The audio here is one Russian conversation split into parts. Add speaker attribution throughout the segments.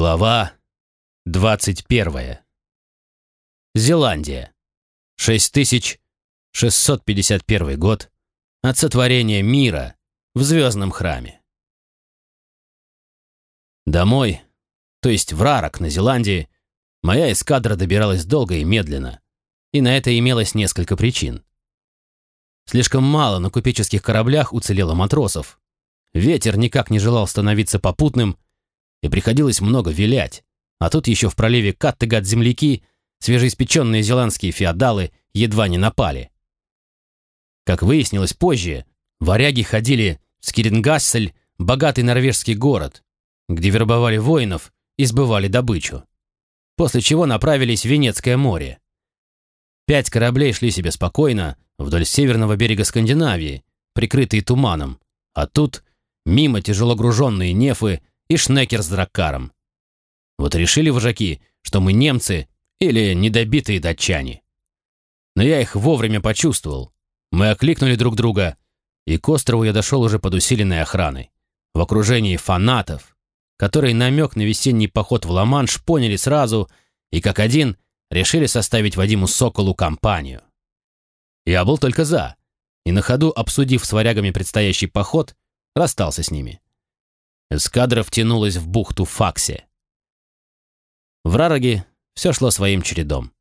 Speaker 1: Глава 21. Зеландия. 6651 год от сотворения мира в звездном храме. Домой, то есть в Рарок на Зеландии, моя эскадра добиралась долго и медленно, и на это имелось несколько причин. Слишком мало на купеческих кораблях уцелело матросов. Ветер никак не желал становиться попутным, и приходилось много вилять. А тут еще в проливе Каттегат земляки, свежеиспеченные зеландские феодалы, едва не напали. Как выяснилось позже, варяги ходили в Скирингассель, богатый норвежский город, где вербовали воинов и сбывали добычу. После чего направились в Венецкое море. Пять кораблей шли себе спокойно вдоль северного берега Скандинавии, прикрытые туманом, а тут мимо тяжело груженные нефы и Шнекер с Драккаром. Вот решили вожаки, что мы немцы или недобитые датчане. Но я их вовремя почувствовал. Мы окликнули друг друга, и к острову я дошел уже под усиленной охраной, в окружении фанатов, которые намек на весенний поход в Ла-Манш поняли сразу и как один решили составить Вадиму Соколу компанию. Я был только за, и на ходу, обсудив с варягами предстоящий поход, расстался с ними. Эскадра втянулась в бухту Факсе. В Рароге все шло своим чередом.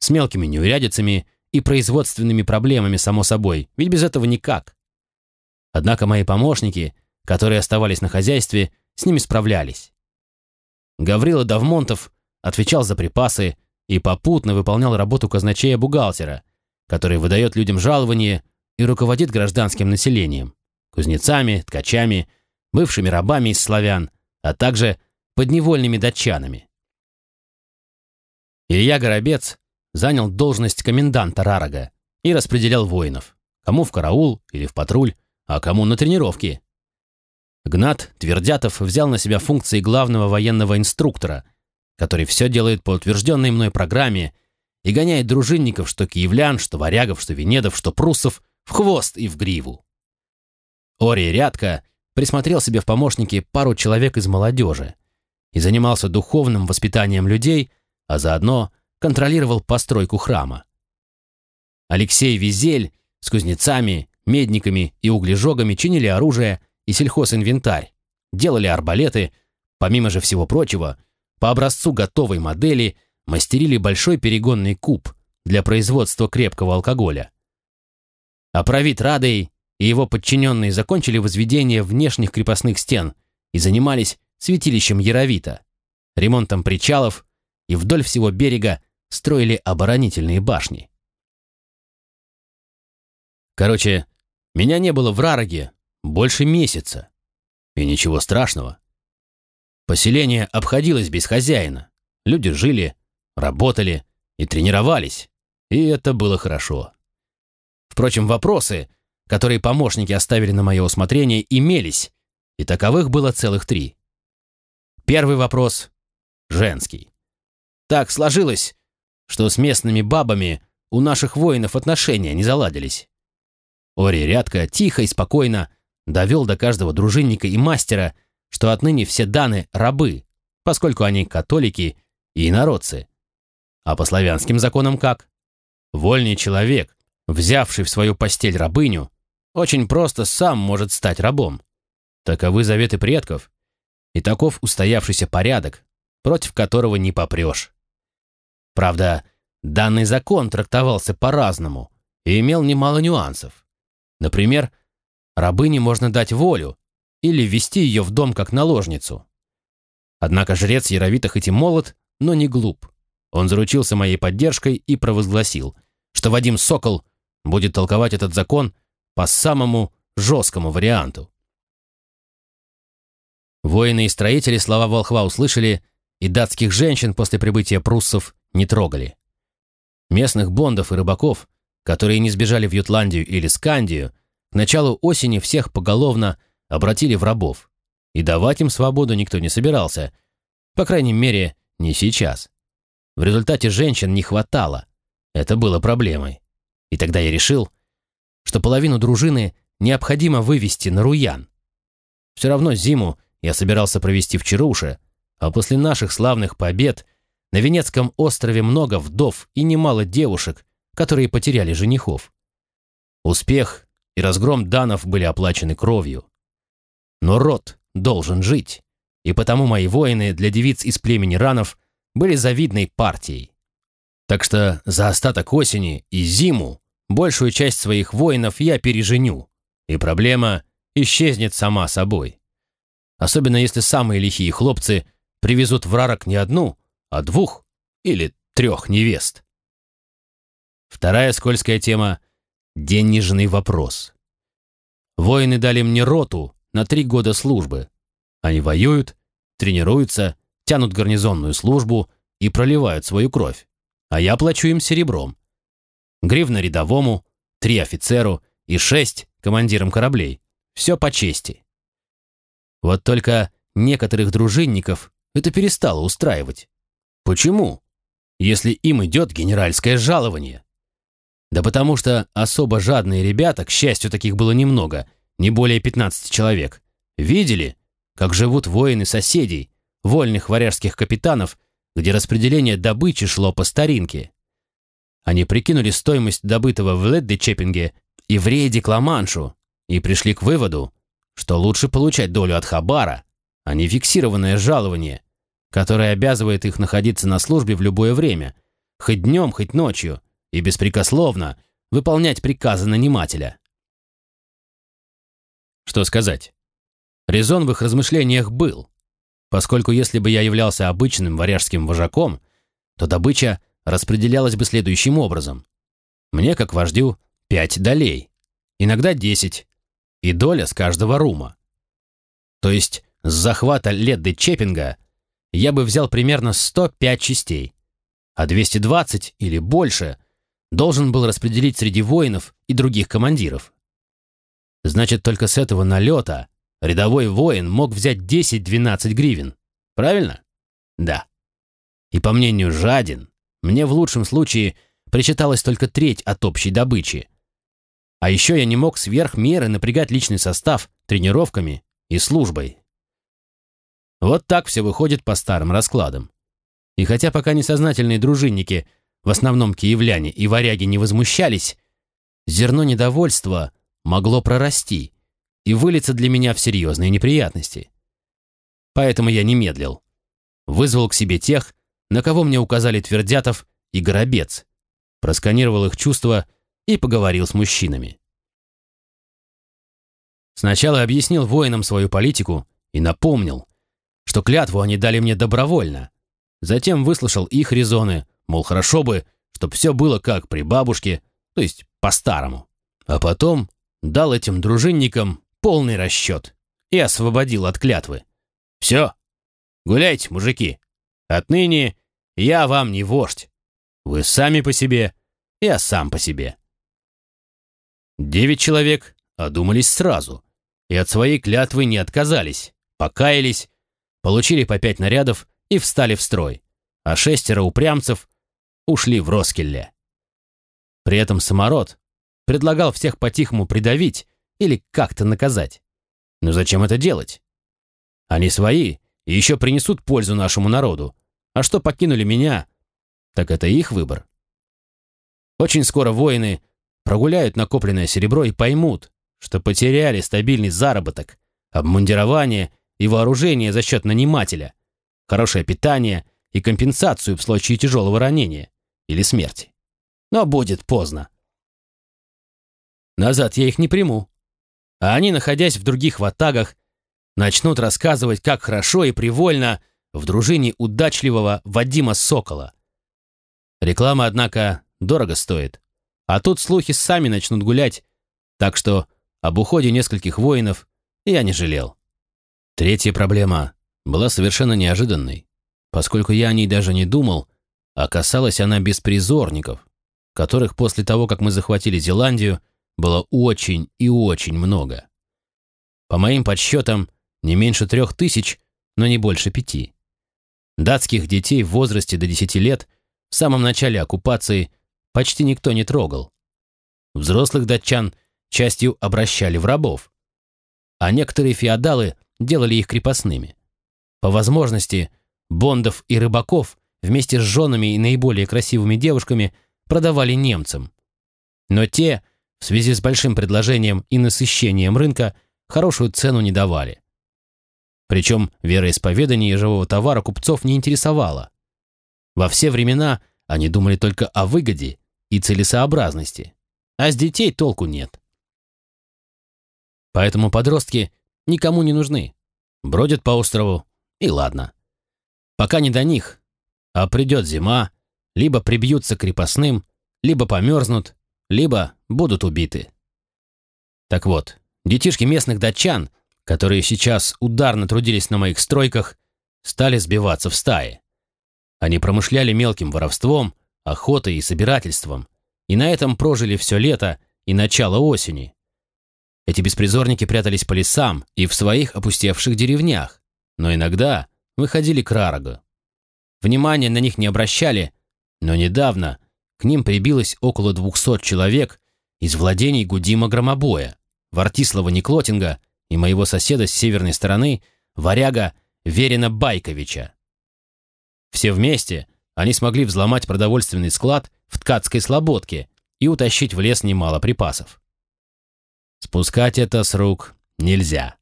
Speaker 1: С мелкими неурядицами и производственными проблемами, само собой, ведь без этого никак. Однако мои помощники, которые оставались на хозяйстве, с ними справлялись. Гаврила Давмонтов отвечал за припасы и попутно выполнял работу казначея-бухгалтера, который выдает людям жалование и руководит гражданским населением, кузнецами, ткачами, бывшими рабами из славян, а также подневольными датчанами. Илья Горобец занял должность коменданта Рарага и распределял воинов, кому в караул или в патруль, а кому на тренировки. Гнат Твердятов взял на себя функции главного военного инструктора, который все делает по утвержденной мной программе и гоняет дружинников, что киевлян, что варягов, что венедов, что пруссов, в хвост и в гриву. Ори Рядко присмотрел себе в помощники пару человек из молодежи и занимался духовным воспитанием людей, а заодно контролировал постройку храма. Алексей Визель с кузнецами, медниками и углежогами чинили оружие и сельхозинвентарь, делали арбалеты, помимо же всего прочего, по образцу готовой модели мастерили большой перегонный куб для производства крепкого алкоголя. А правит Радой и его подчиненные закончили возведение внешних крепостных стен и занимались святилищем Яровита, ремонтом причалов и вдоль всего берега строили оборонительные башни. Короче, меня не было в Рароге больше месяца. И ничего страшного. Поселение обходилось без хозяина. Люди жили, работали и тренировались. И это было хорошо. Впрочем, вопросы, которые помощники оставили на мое усмотрение, имелись, и таковых было целых три. Первый вопрос — женский. Так сложилось, что с местными бабами у наших воинов отношения не заладились. Ори Рядко тихо и спокойно довел до каждого дружинника и мастера, что отныне все даны рабы, поскольку они католики и инородцы. А по славянским законам как? Вольный человек, взявший в свою постель рабыню, очень просто сам может стать рабом. Таковы заветы предков, и таков устоявшийся порядок, против которого не попрешь. Правда, данный закон трактовался по-разному и имел немало нюансов. Например, рабыне можно дать волю или ввести ее в дом как наложницу. Однако жрец Яровита хоть и молод, но не глуп. Он заручился моей поддержкой и провозгласил, что Вадим Сокол будет толковать этот закон по самому жесткому варианту. Воины и строители слова волхва услышали, и датских женщин после прибытия пруссов не трогали. Местных бондов и рыбаков, которые не сбежали в Ютландию или Скандию, к началу осени всех поголовно обратили в рабов, и давать им свободу никто не собирался, по крайней мере, не сейчас. В результате женщин не хватало, это было проблемой. И тогда я решил, что половину дружины необходимо вывести на Руян. Все равно зиму я собирался провести в Чаруше, А после наших славных побед на Венецком острове много вдов и немало девушек, которые потеряли женихов. Успех и разгром данов были оплачены кровью. Но род должен жить, и потому мои воины для девиц из племени ранов были завидной партией. Так что за остаток осени и зиму большую часть своих воинов я переженю, и проблема исчезнет сама собой. Особенно если самые лихие хлопцы привезут в Рарок не одну, а двух или трех невест. Вторая скользкая тема — денежный вопрос. Воины дали мне роту на три года службы. Они воюют, тренируются, тянут гарнизонную службу и проливают свою кровь. А я плачу им серебром. Гривна рядовому, три офицеру и шесть командирам кораблей. Все по чести. Вот только некоторых дружинников это перестало устраивать. Почему? Если им идет генеральское жалование. Да потому что особо жадные ребята, к счастью, таких было немного, не более 15 человек, видели, как живут воины соседей, вольных варяжских капитанов, где распределение добычи шло по старинке. Они прикинули стоимость добытого в Ледде-Чеппинге и в рейде к Ла-Маншу и пришли к выводу, что лучше получать долю от Хабара, а не фиксированное жалование, которое обязывает их находиться на службе в любое время, хоть днем, хоть ночью, и беспрекословно выполнять приказы нанимателя. Что сказать? Резон в их размышлениях был, поскольку если бы я являлся обычным варяжским вожаком, то добыча распределялась бы следующим образом. Мне, как вождю, пять долей, иногда десять, и доля с каждого рума. То есть с захвата Ледды Чеппинга я бы взял примерно 105 частей, а 220 или больше должен был распределить среди воинов и других командиров. Значит, только с этого налета рядовой воин мог взять 10-12 гривен. Правильно? Да. И по мнению Жадин, мне в лучшем случае причиталась только треть от общей добычи. А еще я не мог сверх меры напрягать личный состав тренировками и службой. Вот так все выходит по старым раскладам. И хотя пока несознательные дружинники, в основном киевляне и варяги, не возмущались, зерно недовольства могло прорасти и вылиться для меня в серьезные неприятности. Поэтому я не медлил. Вызвал к себе тех, на кого мне указали Твердятов и Горобец, просканировал их чувства и поговорил с мужчинами. Сначала объяснил воинам свою политику и напомнил, что клятву они дали мне добровольно. Затем выслушал их резоны, мол, хорошо бы, чтоб все было как при бабушке, то есть по-старому. А потом дал этим дружинникам полный расчет и освободил от клятвы. Все, гуляйте, мужики. Отныне я вам не вождь. Вы сами по себе, я сам по себе. Девять человек одумались сразу и от своей клятвы не отказались, покаялись, получили по пять нарядов и встали в строй, а шестеро упрямцев ушли в Роскелле. При этом самород предлагал всех по-тихому придавить или как-то наказать. Но зачем это делать? Они свои и еще принесут пользу нашему народу, а что покинули меня, так это их выбор. Очень скоро воины прогуляют накопленное серебро и поймут, что потеряли стабильный заработок, обмундирование и вооружение за счет нанимателя, хорошее питание и компенсацию в случае тяжелого ранения или смерти. Но будет поздно. Назад я их не приму. А они, находясь в других ватагах, начнут рассказывать, как хорошо и привольно в дружине удачливого Вадима Сокола. Реклама, однако, дорого стоит. А тут слухи сами начнут гулять, так что об уходе нескольких воинов я не жалел. Третья проблема была совершенно неожиданной, поскольку я о ней даже не думал, а касалась она беспризорников, которых после того, как мы захватили Зеландию, было очень и очень много. По моим подсчетам, не меньше трех тысяч, но не больше пяти. Датских детей в возрасте до 10 лет в самом начале оккупации почти никто не трогал. Взрослых датчан частью обращали в рабов, а некоторые феодалы делали их крепостными. По возможности бондов и рыбаков вместе с женами и наиболее красивыми девушками продавали немцам. Но те, в связи с большим предложением и насыщением рынка, хорошую цену не давали. Причем вероисповедание живого товара купцов не интересовало. Во все времена они думали только о выгоде и целесообразности, а с детей толку нет. Поэтому подростки никому не нужны. Бродят по острову, и ладно. Пока не до них, а придет зима, либо прибьются крепостным, либо померзнут, либо будут убиты. Так вот, детишки местных датчан, которые сейчас ударно трудились на моих стройках, стали сбиваться в стаи. Они промышляли мелким воровством, охотой и собирательством, и на этом прожили все лето и начало осени. Эти беспризорники прятались по лесам и в своих опустевших деревнях, но иногда выходили к Рарогу. Внимания на них не обращали, но недавно к ним прибилось около двухсот человек из владений Гудима Громобоя, Вартислава Никлотинга и моего соседа с северной стороны, варяга Верина Байковича. Все вместе они смогли взломать продовольственный склад в Ткацкой Слободке и утащить в лес немало припасов. Спускать это с рук нельзя.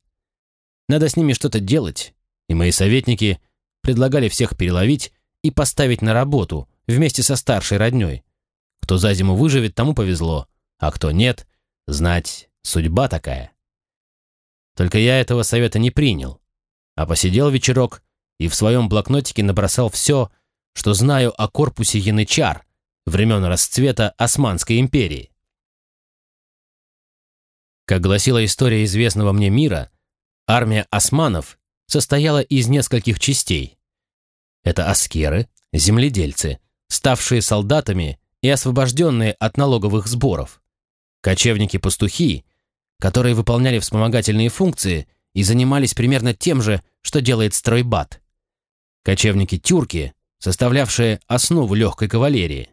Speaker 1: Надо с ними что-то делать, и мои советники предлагали всех переловить и поставить на работу вместе со старшей роднёй. Кто за зиму выживет, тому повезло, а кто нет, знать, судьба такая. Только я этого совета не принял, а посидел вечерок и в своем блокнотике набросал все, что знаю о корпусе янычар времен расцвета Османской империи. Как гласила история известного мне мира, армия османов состояла из нескольких частей. Это аскеры, земледельцы, ставшие солдатами и освобожденные от налоговых сборов, кочевники-пастухи, которые выполняли вспомогательные функции и занимались примерно тем же, что делает стройбат, кочевники-тюрки, составлявшие основу легкой кавалерии,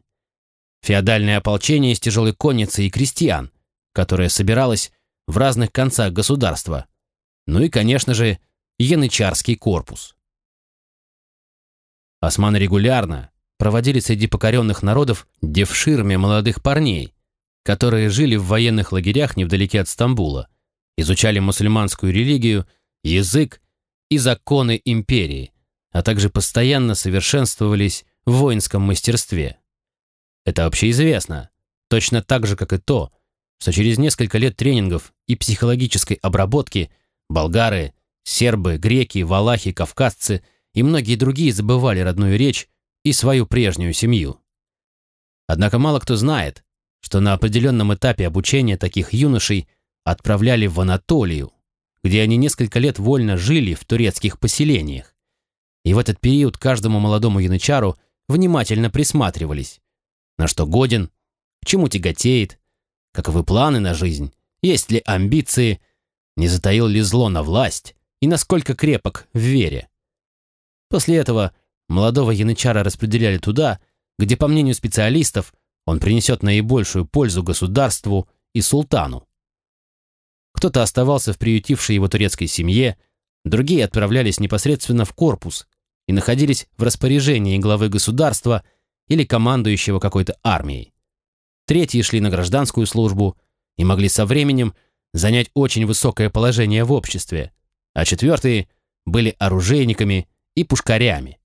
Speaker 1: феодальное ополчение из тяжелой конницы и крестьян, которое собиралось в разных концах государства, ну и, конечно же, янычарский корпус. Османы регулярно проводили среди покоренных народов девширме молодых парней, которые жили в военных лагерях невдалеке от Стамбула, изучали мусульманскую религию, язык и законы империи, а также постоянно совершенствовались в воинском мастерстве. Это общеизвестно, точно так же, как и то, что через несколько лет тренингов и психологической обработки болгары, сербы, греки, валахи, кавказцы и многие другие забывали родную речь и свою прежнюю семью. Однако мало кто знает, что на определенном этапе обучения таких юношей отправляли в Анатолию, где они несколько лет вольно жили в турецких поселениях, и в этот период каждому молодому янычару внимательно присматривались. На что годен, к чему тяготеет, каковы планы на жизнь, есть ли амбиции, не затаил ли зло на власть и насколько крепок в вере. После этого молодого янычара распределяли туда, где, по мнению специалистов, он принесет наибольшую пользу государству и султану. Кто-то оставался в приютившей его турецкой семье, другие отправлялись непосредственно в корпус, и находились в распоряжении главы государства или командующего какой-то армией. Третьи шли на гражданскую службу и могли со временем занять очень высокое положение в обществе, а четвертые были оружейниками и пушкарями.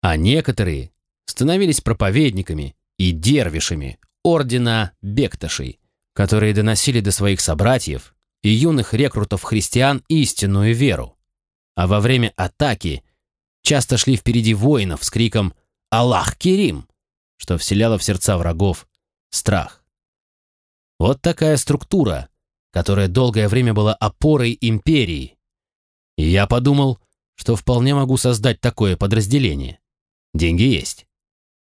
Speaker 1: А некоторые становились проповедниками и дервишами ордена Бекташей, которые доносили до своих собратьев и юных рекрутов христиан истинную веру а во время атаки часто шли впереди воинов с криком «Аллах Керим!», что вселяло в сердца врагов страх. Вот такая структура, которая долгое время была опорой империи. И я подумал, что вполне могу создать такое подразделение. Деньги есть.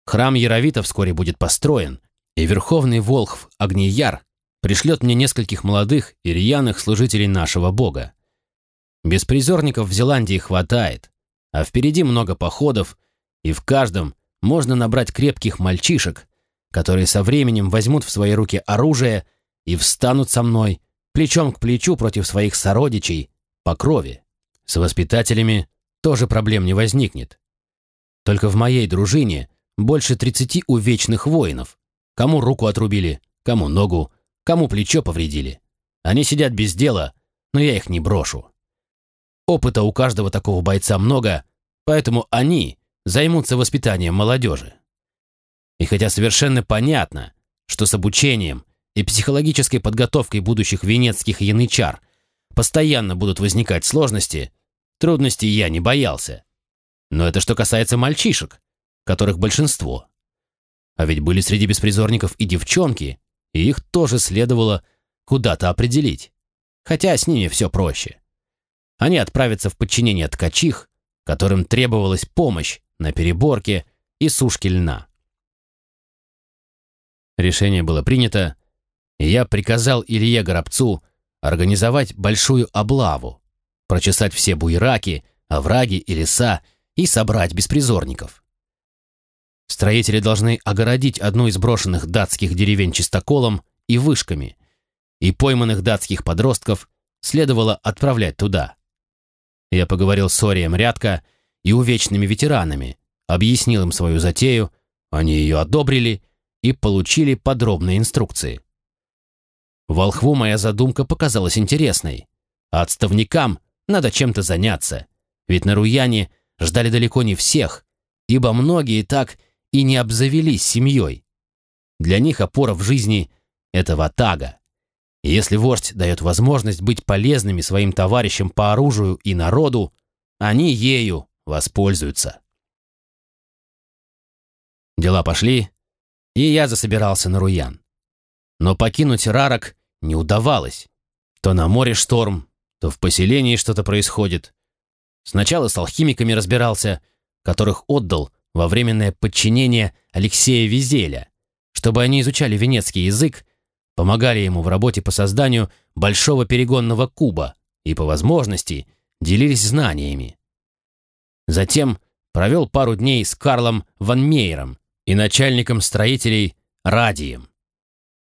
Speaker 1: Храм Яровита вскоре будет построен, и Верховный Волхв Агнияр пришлет мне нескольких молодых и рьяных служителей нашего бога. Беспризорников в Зеландии хватает, а впереди много походов, и в каждом можно набрать крепких мальчишек, которые со временем возьмут в свои руки оружие и встанут со мной плечом к плечу против своих сородичей по крови. С воспитателями тоже проблем не возникнет. Только в моей дружине больше 30 увечных воинов. Кому руку отрубили, кому ногу, кому плечо повредили. Они сидят без дела, но я их не брошу. Опыта у каждого такого бойца много, поэтому они займутся воспитанием молодежи. И хотя совершенно понятно, что с обучением и психологической подготовкой будущих венецких янычар постоянно будут возникать сложности, трудностей я не боялся. Но это что касается мальчишек, которых большинство. А ведь были среди беспризорников и девчонки, и их тоже следовало куда-то определить. Хотя с ними все проще. Они отправятся в подчинение ткачих, которым требовалась помощь на переборке и сушке льна. Решение было принято, и я приказал Илье Горобцу организовать большую облаву, прочесать все буйраки, овраги и леса и собрать беспризорников. Строители должны огородить одну из брошенных датских деревень чистоколом и вышками, и пойманных датских подростков следовало отправлять туда. Я поговорил с Орием Рядко и увечными ветеранами, объяснил им свою затею, они ее одобрили и получили подробные инструкции. Волхву моя задумка показалась интересной, а отставникам надо чем-то заняться, ведь на Руяне ждали далеко не всех, ибо многие так и не обзавелись семьей. Для них опора в жизни — это ватага. И если вождь дает возможность быть полезными своим товарищам по оружию и народу, они ею воспользуются. Дела пошли, и я засобирался на Руян. Но покинуть Рарок не удавалось. То на море шторм, то в поселении что-то происходит. Сначала с алхимиками разбирался, которых отдал во временное подчинение Алексея Визеля, чтобы они изучали венецкий язык, помогали ему в работе по созданию большого перегонного куба и, по возможности, делились знаниями. Затем провел пару дней с Карлом Ван Мейером и начальником строителей Радием,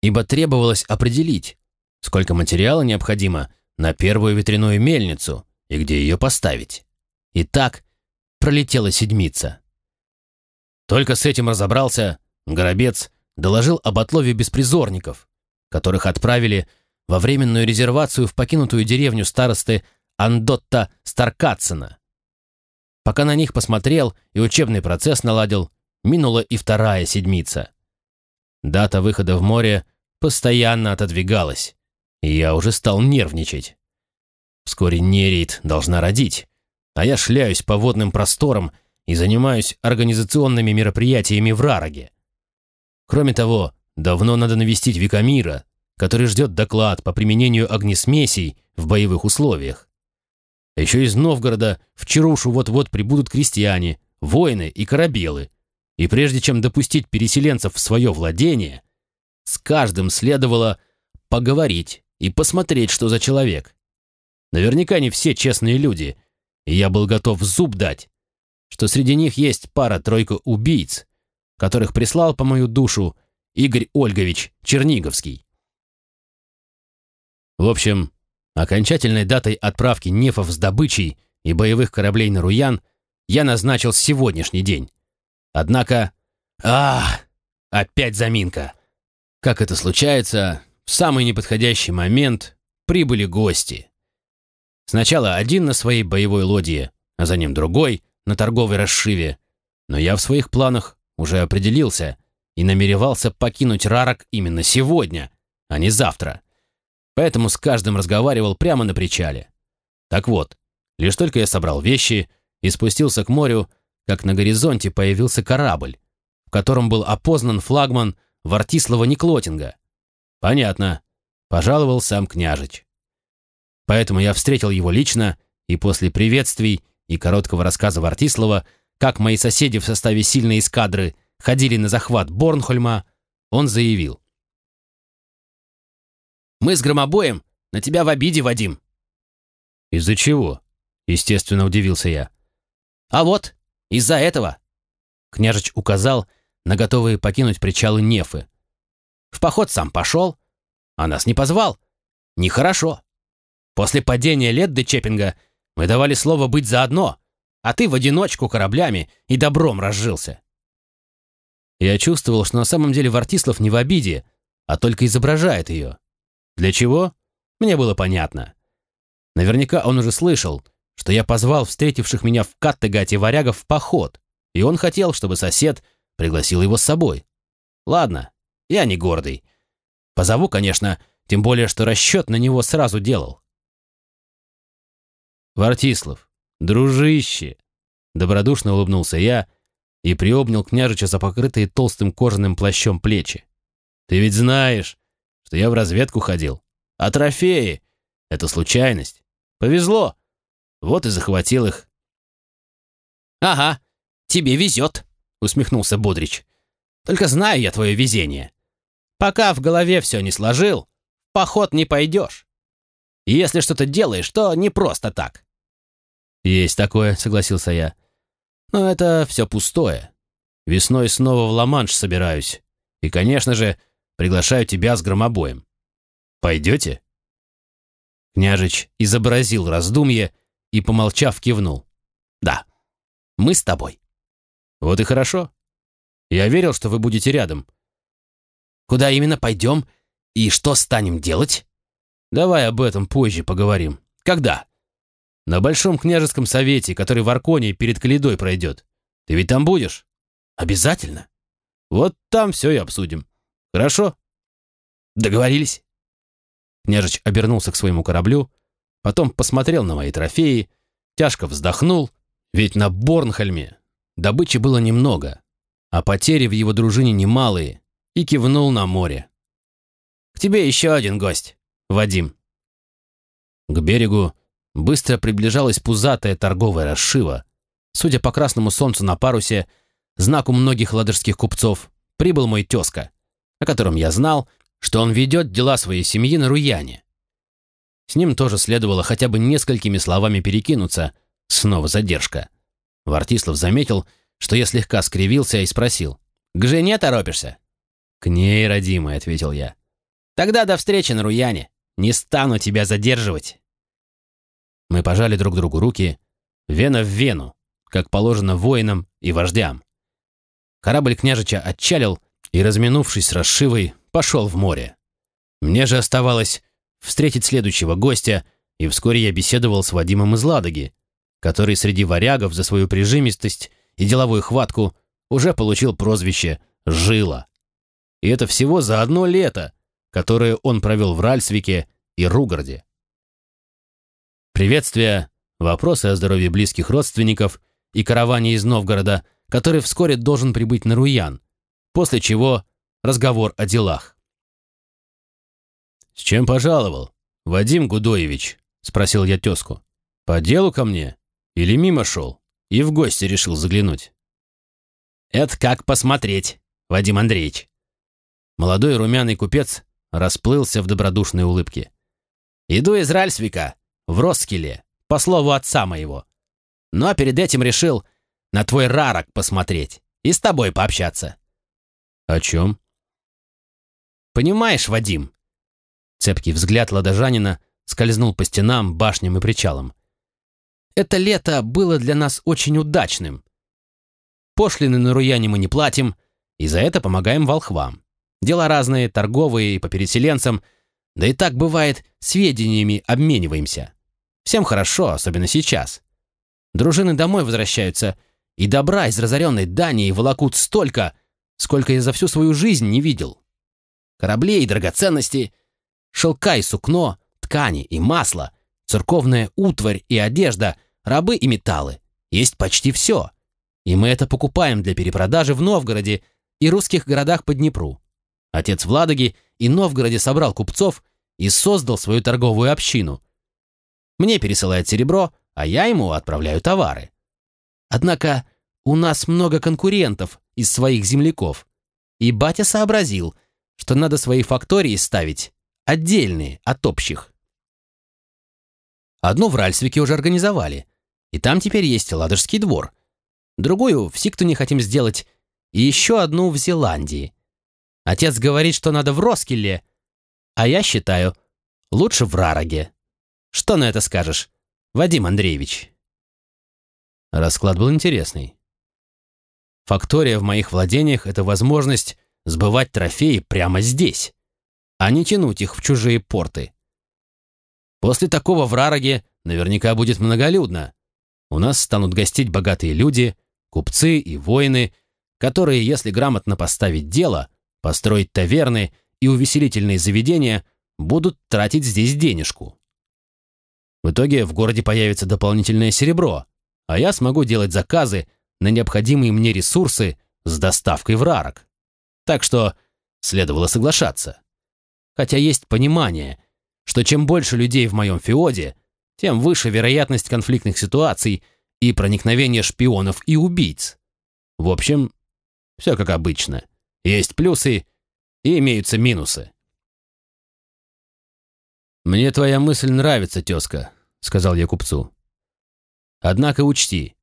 Speaker 1: ибо требовалось определить, сколько материала необходимо на первую ветряную мельницу и где ее поставить. И так пролетела седмица. Только с этим разобрался, Горобец доложил об отлове беспризорников, которых отправили во временную резервацию в покинутую деревню старосты Андотта Старкатсена. Пока на них посмотрел и учебный процесс наладил, минула и вторая седмица. Дата выхода в море постоянно отодвигалась, и я уже стал нервничать. Вскоре Нерит должна родить, а я шляюсь по водным просторам и занимаюсь организационными мероприятиями в Рароге. Кроме того, давно надо навестить Викамира, который ждет доклад по применению огнесмесей в боевых условиях. Еще из Новгорода в Чарушу вот-вот прибудут крестьяне, воины и корабелы, и прежде чем допустить переселенцев в свое владение, с каждым следовало поговорить и посмотреть, что за человек. Наверняка не все честные люди, и я был готов зуб дать, что среди них есть пара-тройка убийц, которых прислал по мою душу Игорь Ольгович Черниговский. В общем, окончательной датой отправки нефов с добычей и боевых кораблей на Руян я назначил сегодняшний день. Однако... а, Опять заминка. Как это случается, в самый неподходящий момент прибыли гости. Сначала один на своей боевой лодье, а за ним другой на торговой расшиве. Но я в своих планах уже определился и намеревался покинуть Рарок именно сегодня, а не завтра. Поэтому с каждым разговаривал прямо на причале. Так вот, лишь только я собрал вещи и спустился к морю, как на горизонте появился корабль, в котором был опознан флагман Вартислава Никлотинга. Понятно, пожаловал сам княжич. Поэтому я встретил его лично, и после приветствий и короткого рассказа Вартислава, как мои соседи в составе сильной эскадры ходили на захват Борнхольма, он заявил. «Мы с Громобоем на тебя в обиде, Вадим». «Из-за чего?» — естественно удивился я. «А вот, из-за этого!» Княжич указал на готовые покинуть причалы Нефы. «В поход сам пошел, а нас не позвал. Нехорошо. После падения лет Чеппинга мы давали слово быть заодно, а ты в одиночку кораблями и добром разжился. Я чувствовал, что на самом деле Вартислав не в обиде, а только изображает ее. Для чего? Мне было понятно. Наверняка он уже слышал, что я позвал встретивших меня в Каттегате варягов в поход, и он хотел, чтобы сосед пригласил его с собой. Ладно, я не гордый. Позову, конечно, тем более, что расчет на него сразу делал. «Вартислав, дружище!» Добродушно улыбнулся я и приобнял княжича за покрытые толстым кожаным плащом плечи. «Ты ведь знаешь, что я в разведку ходил. А трофеи — это случайность. Повезло. Вот и захватил их».
Speaker 2: «Ага, тебе везет», — усмехнулся Бодрич. «Только знаю я твое везение. Пока в голове все не сложил, поход не пойдешь. Если что-то делаешь, то не просто так».
Speaker 1: «Есть такое», — согласился я. «Но это все пустое. Весной снова в Ла-Манш собираюсь. И, конечно же, приглашаю тебя с громобоем. Пойдете?» Княжич изобразил раздумье и, помолчав, кивнул. «Да, мы с тобой». «Вот и хорошо. Я верил, что вы будете рядом».
Speaker 2: «Куда именно пойдем и что станем делать?»
Speaker 1: «Давай об этом позже поговорим. Когда?» «На Большом княжеском совете, который в Арконе перед Каледой пройдет. Ты ведь там будешь?»
Speaker 2: «Обязательно».
Speaker 1: «Вот там все и обсудим. Хорошо?»
Speaker 2: «Договорились».
Speaker 1: Княжич обернулся к своему кораблю, потом посмотрел на мои трофеи, тяжко вздохнул, ведь на Борнхольме добычи было немного, а потери в его дружине немалые, и кивнул на море. «К тебе еще один гость, Вадим». К берегу быстро приближалась пузатая торговая расшива. Судя по красному солнцу на парусе, знаку многих ладожских купцов, прибыл мой тезка, о котором я знал, что он ведет дела своей семьи на Руяне. С ним тоже следовало хотя бы несколькими словами перекинуться, снова задержка. Вартислав заметил, что я слегка скривился и спросил. «К жене торопишься?» «К ней, родимая», — ответил я. «Тогда до встречи на Руяне. Не стану тебя задерживать». Мы пожали друг другу руки, вена в вену, как положено воинам и вождям. Корабль княжича отчалил и, разминувшись с расшивой, пошел в море. Мне же оставалось встретить следующего гостя, и вскоре я беседовал с Вадимом из Ладоги, который среди варягов за свою прижимистость и деловую хватку уже получил прозвище «Жила». И это всего за одно лето, которое он провел в Ральсвике и Ругарде. Приветствия, вопросы о здоровье близких родственников и караване из Новгорода, который вскоре должен прибыть на Руян, после чего разговор о делах. «С чем пожаловал, Вадим Гудоевич?» — спросил я тезку. «По делу ко мне? Или мимо шел и в гости решил заглянуть?»
Speaker 2: «Это как посмотреть, Вадим Андреевич».
Speaker 1: Молодой румяный купец расплылся в добродушной улыбке.
Speaker 2: «Иду из Ральсвика, в Роскеле, по слову отца моего. Ну а перед этим решил на твой рарок посмотреть и с тобой пообщаться».
Speaker 1: «О чем?»
Speaker 2: Понимаешь, Вадим?»
Speaker 1: Цепкий взгляд ладожанина скользнул по стенам, башням и причалам.
Speaker 2: «Это лето было для нас очень удачным. Пошлины на Руяне мы не платим, и за это помогаем волхвам. Дела разные, торговые и по переселенцам, да и так бывает, сведениями обмениваемся. Всем хорошо, особенно сейчас. Дружины домой возвращаются, и добра из разоренной Дании волокут столько, сколько я за всю свою жизнь не видел кораблей и драгоценностей, шелка и сукно, ткани и масло, церковная утварь и одежда, рабы и металлы. Есть почти все. И мы это покупаем для перепродажи в Новгороде и русских городах по Днепру. Отец в Ладоге и Новгороде собрал купцов и создал свою торговую общину. Мне пересылает серебро, а я ему отправляю товары. Однако у нас много конкурентов из своих земляков. И батя сообразил – что надо свои фактории ставить отдельные от общих. Одну в Ральсвике уже организовали, и там теперь есть Ладожский двор. Другую в Сиктуне хотим сделать, и еще одну в Зеландии. Отец говорит, что надо в Роскеле, а я считаю, лучше в Рароге. Что на это скажешь, Вадим Андреевич?» Расклад был интересный. Фактория в моих владениях — это возможность сбывать трофеи прямо здесь, а не тянуть их в чужие порты. После такого в Рароге наверняка будет многолюдно. У нас станут гостить богатые люди, купцы и воины, которые, если грамотно поставить дело, построить таверны и увеселительные заведения, будут тратить здесь денежку. В итоге в городе появится дополнительное серебро, а я смогу делать заказы на необходимые мне ресурсы с доставкой в Рарок. Так что следовало соглашаться. Хотя есть понимание, что чем больше людей в моем феоде, тем выше вероятность конфликтных ситуаций и проникновения шпионов и убийц. В общем, все как обычно. Есть плюсы и имеются минусы. «Мне твоя мысль нравится, тезка», — сказал я купцу. «Однако учти,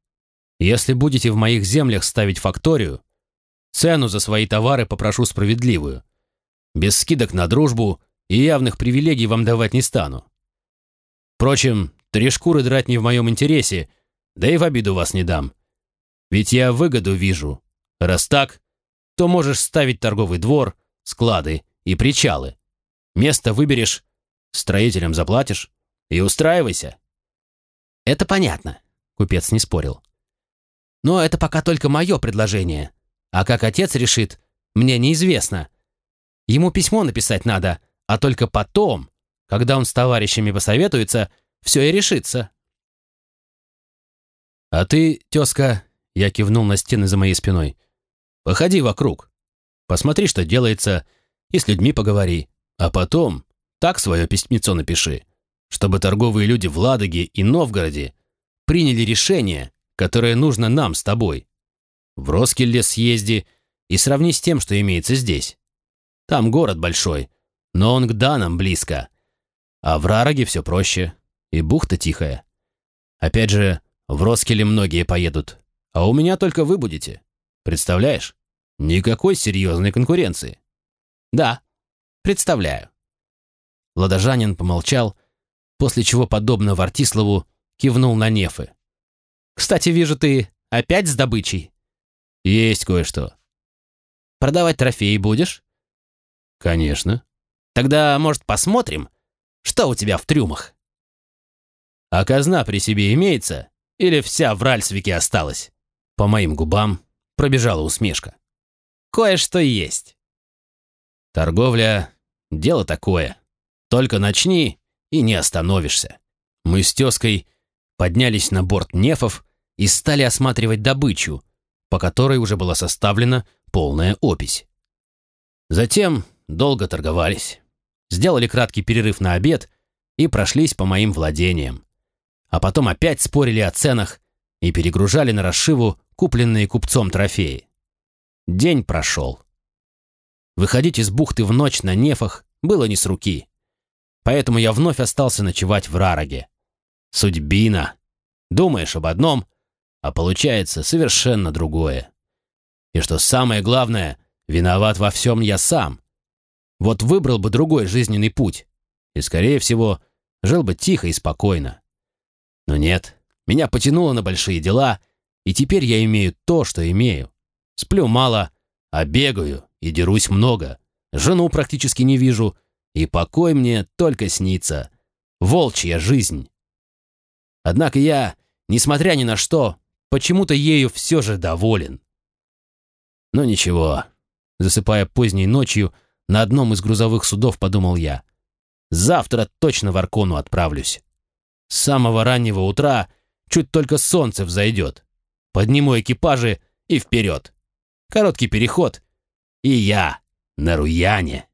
Speaker 2: если будете в моих землях ставить факторию, цену за свои товары попрошу справедливую. Без скидок на дружбу и явных привилегий вам давать не стану. Впрочем, три шкуры драть не в моем интересе, да и в обиду вас не дам. Ведь я выгоду вижу. Раз так, то можешь ставить торговый двор, склады и причалы. Место выберешь, строителям заплатишь и устраивайся. Это понятно, купец не спорил. Но это пока только мое предложение. А как отец решит, мне неизвестно. Ему письмо написать надо, а только потом, когда он с товарищами посоветуется, все и решится. «А ты, тезка, — я кивнул на стены за моей спиной, — походи вокруг, посмотри, что делается, и с людьми поговори, а потом так свое письмецо напиши, чтобы торговые люди в Ладоге и Новгороде приняли решение, которое нужно нам с тобой. В Роскеле съезди и сравни с тем, что имеется здесь. Там город большой, но он к Данам близко. А в Рароге все проще, и бухта тихая. Опять же, в Роскеле многие поедут, а у меня только вы будете. Представляешь? Никакой серьезной конкуренции. Да, представляю. Ладожанин помолчал, после чего, подобно Вартиславу, кивнул на нефы. «Кстати, вижу, ты опять с добычей?» «Есть кое-что». «Продавать трофеи будешь?» «Конечно». «Тогда, может, посмотрим, что у тебя в трюмах?» «А казна при себе имеется? Или вся в Ральсвике осталась?» По моим губам пробежала усмешка. «Кое-что есть». «Торговля — дело такое. Только начни и не остановишься». Мы с тезкой поднялись на борт нефов и стали осматривать добычу, по которой уже была составлена полная опись. Затем долго торговались, сделали краткий перерыв на обед и прошлись по моим владениям. А потом опять спорили о ценах и перегружали на расшиву купленные купцом трофеи. День прошел. Выходить из бухты в ночь на нефах было не с руки. Поэтому я вновь остался ночевать в Рароге. Судьбина. Думаешь об одном, а получается совершенно другое. И что самое главное, виноват во всем я сам. Вот выбрал бы другой жизненный путь, и, скорее всего, жил бы тихо и спокойно. Но нет, меня потянуло на большие дела, и теперь я имею то, что имею. Сплю мало, а бегаю и дерусь много. Жену практически не вижу, и покой мне только снится. Волчья жизнь. Однако я, несмотря ни на что, почему-то ею все же доволен. Но ничего, засыпая поздней ночью, на одном из грузовых судов подумал я. Завтра точно в Аркону отправлюсь. С самого раннего утра чуть только солнце взойдет. Подниму экипажи и вперед. Короткий переход, и я на Руяне.